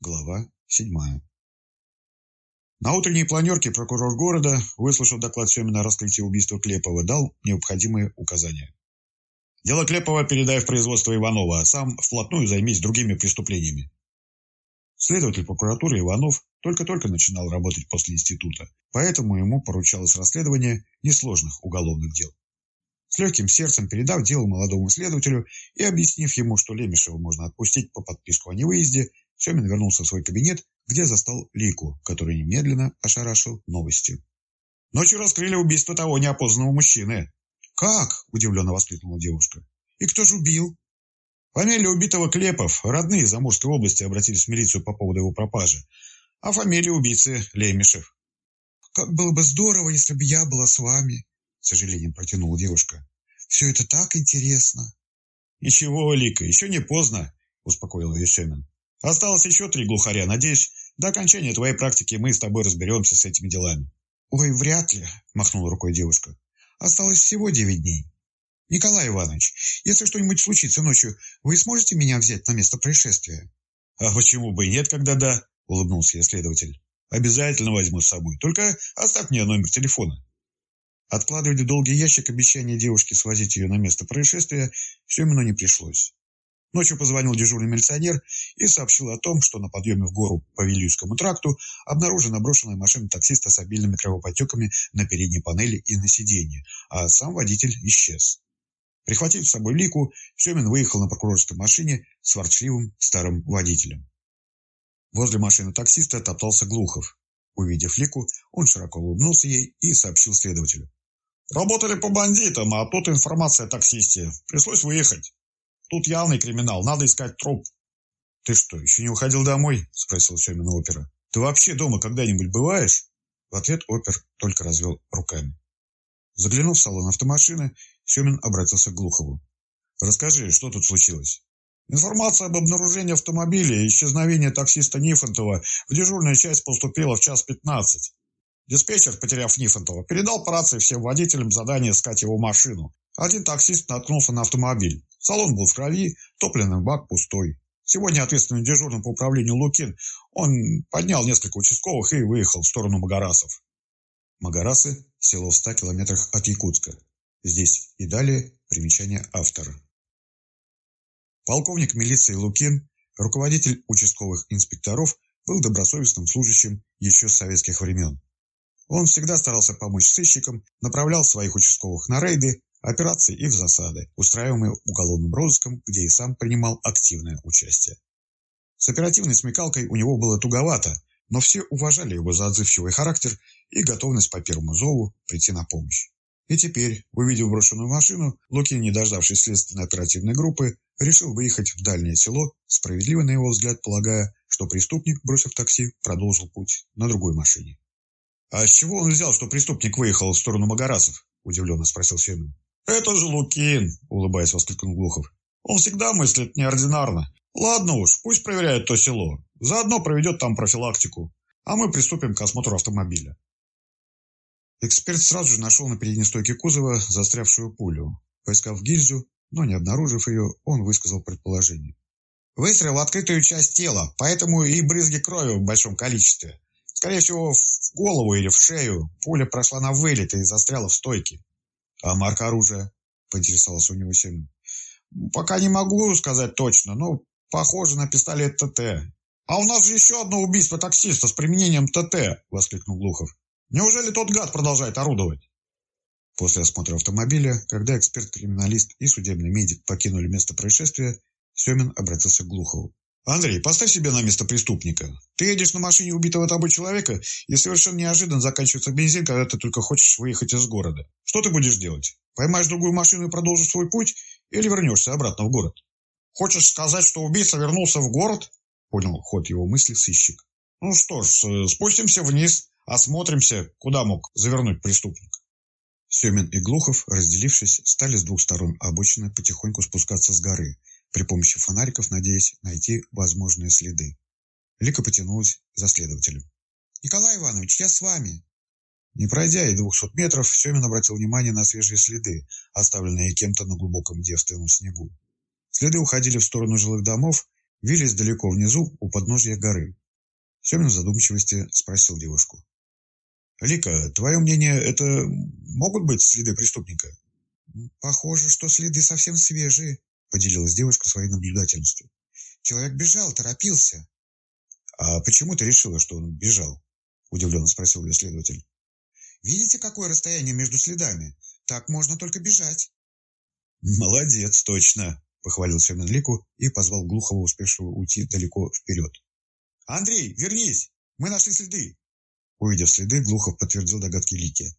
Глава седьмая. На утренней планерке прокурор города, выслушав доклад Семина о раскрытии убийства Клепова, дал необходимые указания. Дело Клепова передай в производство Иванова, а сам вплотную займись другими преступлениями. Следователь прокуратуры Иванов только-только начинал работать после института, поэтому ему поручалось расследование несложных уголовных дел. С легким сердцем передав дело молодому следователю и объяснив ему, что Лемешева можно отпустить по подписку о невыезде, Семин вернулся в свой кабинет, где застал Лику, который немедленно ошарашил новостью. «Ночью раскрыли убийство того неопознанного мужчины». «Как?» – удивленно воскликнула девушка. «И кто же убил?» Фамилия убитого Клепов. Родные из Амурской области обратились в милицию по поводу его пропажи. А фамилия убийцы Лемешев. «Как было бы здорово, если бы я была с вами», – с сожалением протянула девушка. «Все это так интересно». «Ничего, Лика, еще не поздно», – успокоил ее Семин. Осталось еще три глухаря. Надеюсь, до окончания твоей практики мы с тобой разберемся с этими делами. Ой, вряд ли, махнула рукой девушка. Осталось всего девять дней. Николай Иванович, если что-нибудь случится ночью, вы сможете меня взять на место происшествия? А почему бы и нет, когда да, улыбнулся я следователь. Обязательно возьму с собой. Только оставь мне номер телефона. Откладывать в долгий ящик обещание девушки свозить ее на место происшествия все Семену не пришлось. Ночью позвонил дежурный милиционер и сообщил о том, что на подъеме в гору по Вильюйскому тракту обнаружена брошенная машина таксиста с обильными кровоподтеками на передней панели и на сиденье, а сам водитель исчез. Прихватив с собой Лику, Семин выехал на прокурорской машине с ворчливым старым водителем. Возле машины таксиста топтался Глухов. Увидев Лику, он широко улыбнулся ей и сообщил следователю. «Работали по бандитам, а тут информация о таксисте. Пришлось выехать». Тут явный криминал, надо искать труп. Ты что, еще не уходил домой? Спросил Семин опера. Ты вообще дома когда-нибудь бываешь? В ответ опер только развел руками. Заглянув в салон автомашины, Семин обратился к Глухову. «Расскажи, что тут случилось?» Информация об обнаружении автомобиля и исчезновении таксиста Нифонтова в дежурную часть поступила в час пятнадцать. Диспетчер, потеряв Нифонтова, передал по рации всем водителям задание искать его машину. Один таксист наткнулся на автомобиль. Салон был в крови, топливный бак пустой. Сегодня ответственный дежурный по управлению Лукин, он поднял несколько участковых и выехал в сторону Магарасов. Магарасы – село в 100 километрах от Якутска. Здесь и далее примечание автора. Полковник милиции Лукин, руководитель участковых инспекторов, был добросовестным служащим еще с советских времен. Он всегда старался помочь сыщикам, направлял своих участковых на рейды, операции и в засады, устраиваемые уголовным розыском, где и сам принимал активное участие. С оперативной смекалкой у него было туговато, но все уважали его за отзывчивый характер и готовность по первому зову прийти на помощь. И теперь, увидев брошенную машину, Лукин, не дождавшись следственно-оперативной группы, решил выехать в дальнее село, справедливо на его взгляд полагая, что преступник, бросив такси, продолжил путь на другой машине. «А с чего он взял, что преступник выехал в сторону Магарасов?» – удивленно спросил Семин. «Это же Лукин!» – улыбаясь, воскликнул Глухов. «Он всегда мыслит неординарно. Ладно уж, пусть проверяет то село. Заодно проведет там профилактику. А мы приступим к осмотру автомобиля». Эксперт сразу же нашел на передней стойке кузова застрявшую пулю. Поискав гильзу, но не обнаружив ее, он высказал предположение. Выстрел в открытую часть тела, поэтому и брызги крови в большом количестве. Скорее всего, в голову или в шею. Пуля прошла на вылет и застряла в стойке. А марка оружия? Поинтересовался у него Семин. Пока не могу сказать точно, но похоже на пистолет ТТ. А у нас же еще одно убийство таксиста с применением ТТ, воскликнул Глухов. Неужели тот гад продолжает орудовать? После осмотра автомобиля, когда эксперт-криминалист и судебный медик покинули место происшествия, Семин обратился к Глухову. Андрей, поставь себя на место преступника. Ты едешь на машине убитого тобой человека, и совершенно неожиданно заканчивается бензин, когда ты только хочешь выехать из города. Что ты будешь делать? Поймаешь другую машину и продолжишь свой путь, или вернешься обратно в город? Хочешь сказать, что убийца вернулся в город? Понял ход его мысли сыщик. Ну что ж, спустимся вниз, осмотримся, куда мог завернуть преступник. Семин и Глухов, разделившись, стали с двух сторон обочины потихоньку спускаться с горы, при помощи фонариков надеясь найти возможные следы. Лика потянулась за следователем. «Николай Иванович, я с вами!» Не пройдя и двухсот метров, Семин обратил внимание на свежие следы, оставленные кем-то на глубоком девственном снегу. Следы уходили в сторону жилых домов, вились далеко внизу у подножья горы. Семин в задумчивости спросил девушку. «Лика, твое мнение, это могут быть следы преступника?» «Похоже, что следы совсем свежие», — поделилась девушка своей наблюдательностью. «Человек бежал, торопился». «А почему ты решила, что он бежал?» — удивленно спросил ее следователь. «Видите, какое расстояние между следами? Так можно только бежать». «Молодец, точно!» — похвалил Семен Лику и позвал Глухова, успевшего уйти далеко вперед. «Андрей, вернись! Мы нашли следы!» Увидев следы, Глухов подтвердил догадки Лики.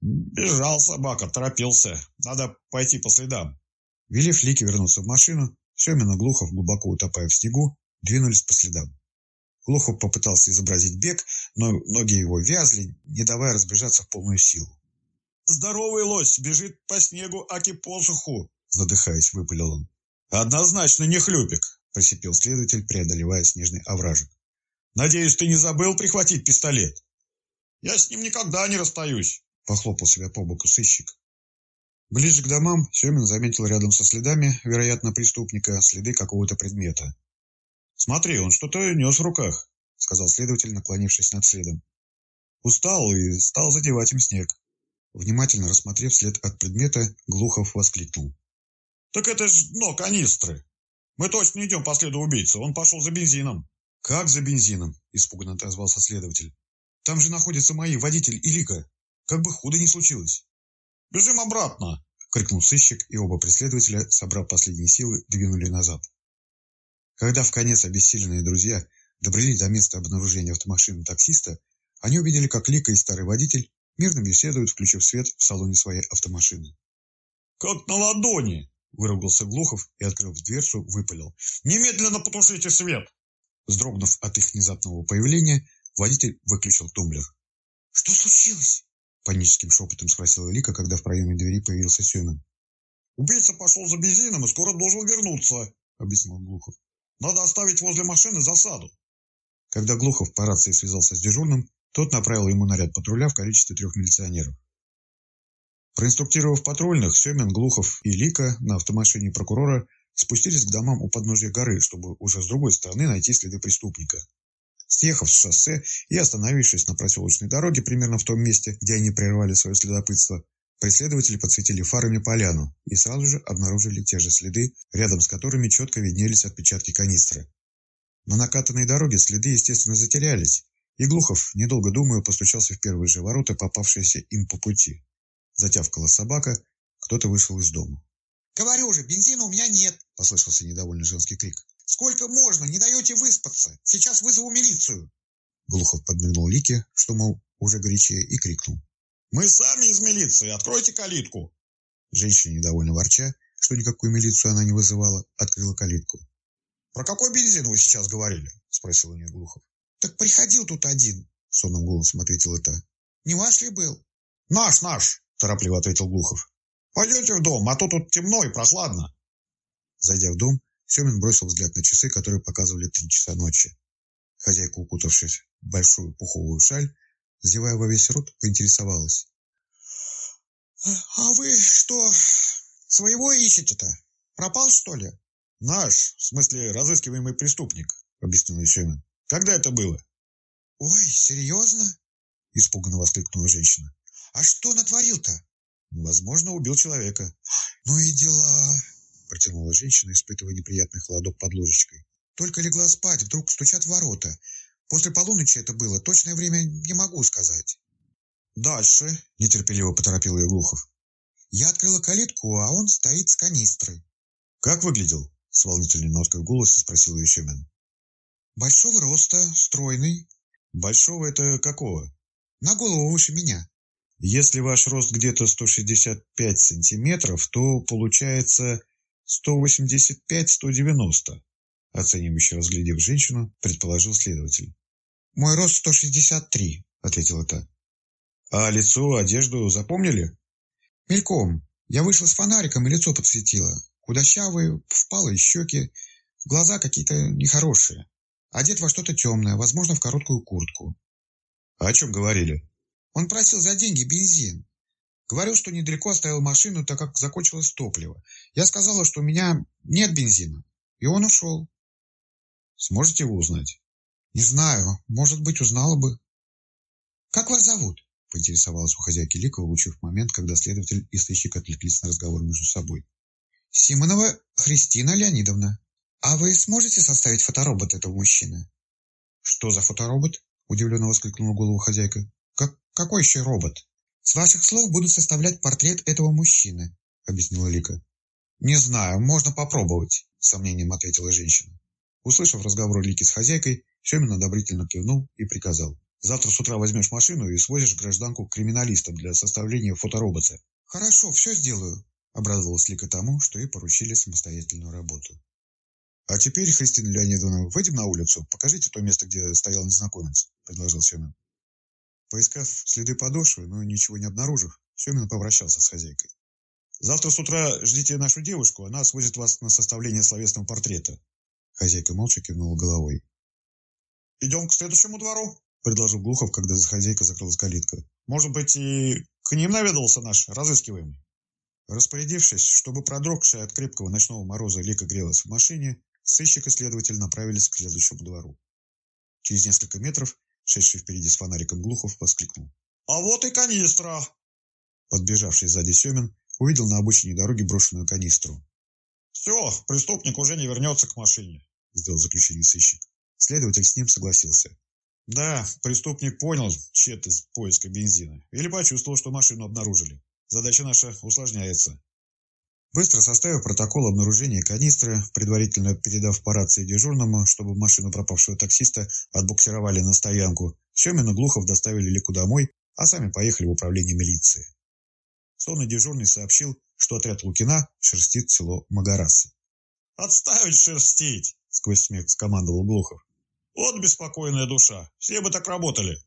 «Бежал собака, торопился. Надо пойти по следам». Велев Лике вернуться в машину, Семин и Глухов, глубоко утопая в снегу, двинулись по следам. Глухов попытался изобразить бег, но ноги его вязли, не давая разбежаться в полную силу. «Здоровый лось бежит по снегу, аки посуху!» задыхаясь, выпалил он. «Однозначно не хлюпик!» – просипел следователь, преодолевая снежный овражек. Надеюсь, ты не забыл прихватить пистолет? Я с ним никогда не расстаюсь, похлопал себя по боку сыщик. Ближе к домам Семин заметил рядом со следами, вероятно, преступника, следы какого-то предмета. «Смотри, он что-то нес в руках», — сказал следователь, наклонившись над следом. Устал и стал задевать им снег. Внимательно рассмотрев след от предмета, Глухов воскликнул. «Так это ж дно канистры! Мы точно идем по следу убийцы, он пошел за бензином!» «Как за бензином?» – испуганно отозвался следователь. «Там же находятся мои водитель и Лика. Как бы худо не случилось». «Бежим обратно!» – крикнул сыщик, и оба преследователя, собрав последние силы, двинули назад. Когда в конец обессиленные друзья добрались до места обнаружения автомашины таксиста, они увидели, как Лика и старый водитель мирно беседуют, включив свет в салоне своей автомашины. «Как на ладони!» – выругался Глухов и, открыв дверцу, выпалил. «Немедленно потушите свет!» Вздрогнув от их внезапного появления, водитель выключил тумблер. «Что случилось?» – паническим шепотом спросила Лика, когда в проеме двери появился Семин. «Убийца пошел за бензином и скоро должен вернуться», – объяснил Глухов. «Надо оставить возле машины засаду». Когда Глухов по рации связался с дежурным, тот направил ему наряд патруля в количестве трех милиционеров. Проинструктировав патрульных, Семин, Глухов и Лика на автомашине прокурора спустились к домам у подножия горы, чтобы уже с другой стороны найти следы преступника. Съехав с шоссе и остановившись на проселочной дороге примерно в том месте, где они прервали свое следопытство, преследователи подсветили фарами поляну и сразу же обнаружили те же следы, рядом с которыми четко виднелись отпечатки канистры. На накатанной дороге следы, естественно, затерялись, и Глухов, недолго думая, постучался в первые же ворота, попавшиеся им по пути. Затявкала собака, кто-то вышел из дома. «Говорю же, бензина у меня нет!» – послышался недовольный женский крик. «Сколько можно? Не даете выспаться! Сейчас вызову милицию!» Глухов подмигнул Лике, что, мол, уже горячее, и крикнул. «Мы сами из милиции! Откройте калитку!» Женщина, недовольно ворча, что никакую милицию она не вызывала, открыла калитку. «Про какой бензин вы сейчас говорили?» – спросил у нее Глухов. «Так приходил тут один», – сонным голосом ответила та. «Не ваш ли был?» «Наш, наш!» – торопливо ответил Глухов. Пойдете в дом, а то тут темно и прохладно. Зайдя в дом, Семин бросил взгляд на часы, которые показывали три часа ночи. Хозяйка, укутавшись в большую пуховую шаль, зевая во весь рот, поинтересовалась. «А вы что, своего ищете-то? Пропал, что ли?» «Наш, в смысле разыскиваемый преступник», — объяснил Семин. «Когда это было?» «Ой, серьезно?» — испуганно воскликнула женщина. «А что натворил-то?» Возможно, убил человека. Ну и дела, протянула женщина, испытывая неприятный холодок под ложечкой. Только легла спать, вдруг стучат в ворота. После полуночи это было, точное время не могу сказать. Дальше, нетерпеливо поторопил ее Глухов. Я открыла калитку, а он стоит с канистрой. Как выглядел? С волнительной ноткой в голосе спросил ее Семен. Большого роста, стройный. Большого это какого? На голову выше меня. Если ваш рост где-то 165 сантиметров, то получается 185-190, оценивающе разглядев женщину, предположил следователь. «Мой рост 163», — ответила та. «А лицо, одежду запомнили?» «Мельком. Я вышла с фонариком и лицо подсветила. Худощавые, впалые щеки, глаза какие-то нехорошие. Одет во что-то темное, возможно, в короткую куртку». «А о чем говорили?» Он просил за деньги бензин. Говорил, что недалеко оставил машину, так как закончилось топливо. Я сказала, что у меня нет бензина. И он ушел. Сможете вы узнать? Не знаю. Может быть, узнала бы. Как вас зовут? Поинтересовалась у хозяйки Лика, улучив момент, когда следователь и сыщик отвлеклись на разговор между собой. Симонова Христина Леонидовна. А вы сможете составить фоторобот этого мужчины? Что за фоторобот? Удивленно воскликнула голову хозяйка. Как, какой еще робот? С ваших слов будут составлять портрет этого мужчины, объяснила Лика. Не знаю, можно попробовать, с сомнением ответила женщина. Услышав разговор Лики с хозяйкой, Семин одобрительно кивнул и приказал. Завтра с утра возьмешь машину и свозишь гражданку к криминалистам для составления фоторобота. Хорошо, все сделаю, обрадовалась Лика тому, что ей поручили самостоятельную работу. А теперь, Христина Леонидовна, выйдем на улицу, покажите то место, где стоял незнакомец, предложил Семин. Поискав следы подошвы, но ничего не обнаружив, Семин попрощался с хозяйкой. Завтра с утра ждите нашу девушку, она свозит вас на составление словесного портрета. Хозяйка молча кивнула головой. «Идем к следующему двору», — предложил Глухов, когда за хозяйкой закрылась калитка. «Может быть, и к ним наведался наш разыскиваемый?» Распорядившись, чтобы продрогшая от крепкого ночного мороза Лика грелась в машине, сыщик и следователь направились к следующему двору. Через несколько метров, шедший впереди с фонариком Глухов, воскликнул. «А вот и канистра!» Подбежавший сзади Семин увидел на обочине дороги брошенную канистру. «Все, преступник уже не вернется к машине», — сделал заключение сыщик. Следователь с ним согласился. Да, преступник понял тщетность поиска бензина или почувствовал, что машину обнаружили. Задача наша усложняется. Быстро составив протокол обнаружения канистры, предварительно передав по рации дежурному, чтобы машину пропавшего таксиста отбуксировали на стоянку, Семин и Глухов доставили Лику домой, а сами поехали в управление милиции. Сонный дежурный сообщил, что отряд Лукина шерстит село Магарасы. «Отставить шерстить!» — сквозь смех скомандовал Глухов. Вот беспокойная душа. Все бы так работали.